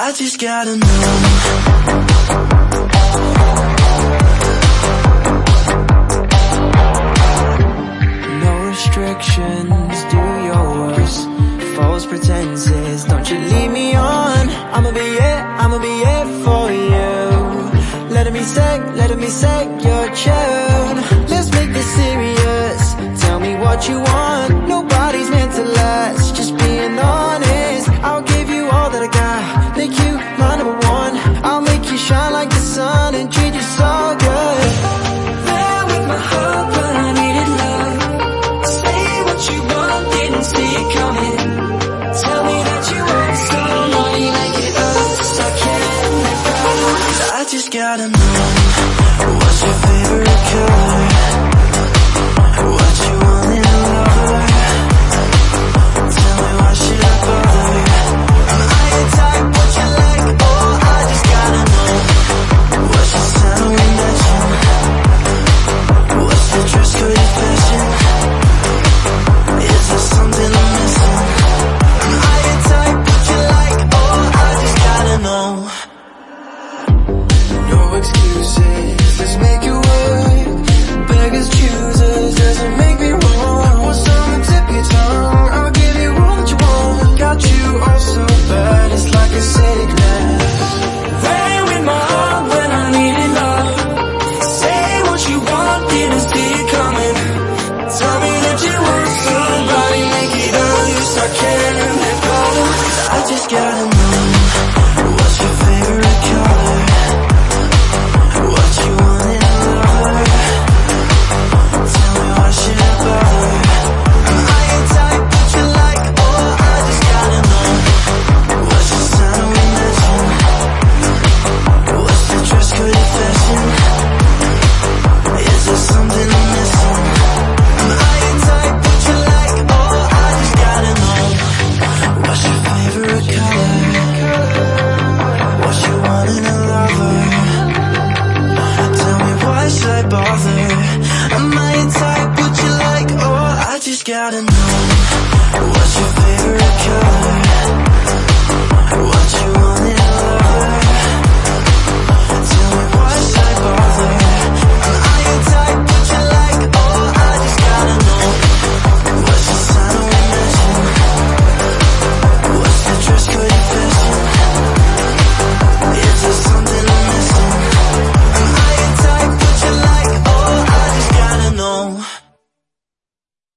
I just gotta know. No restrictions, do your worst. False pretenses, don't you lead me on. I'ma be it, I'ma be it for you. Letting me set, letting me set your tune Let's make this serious. Tell me what you want gotta know. What's your favorite out and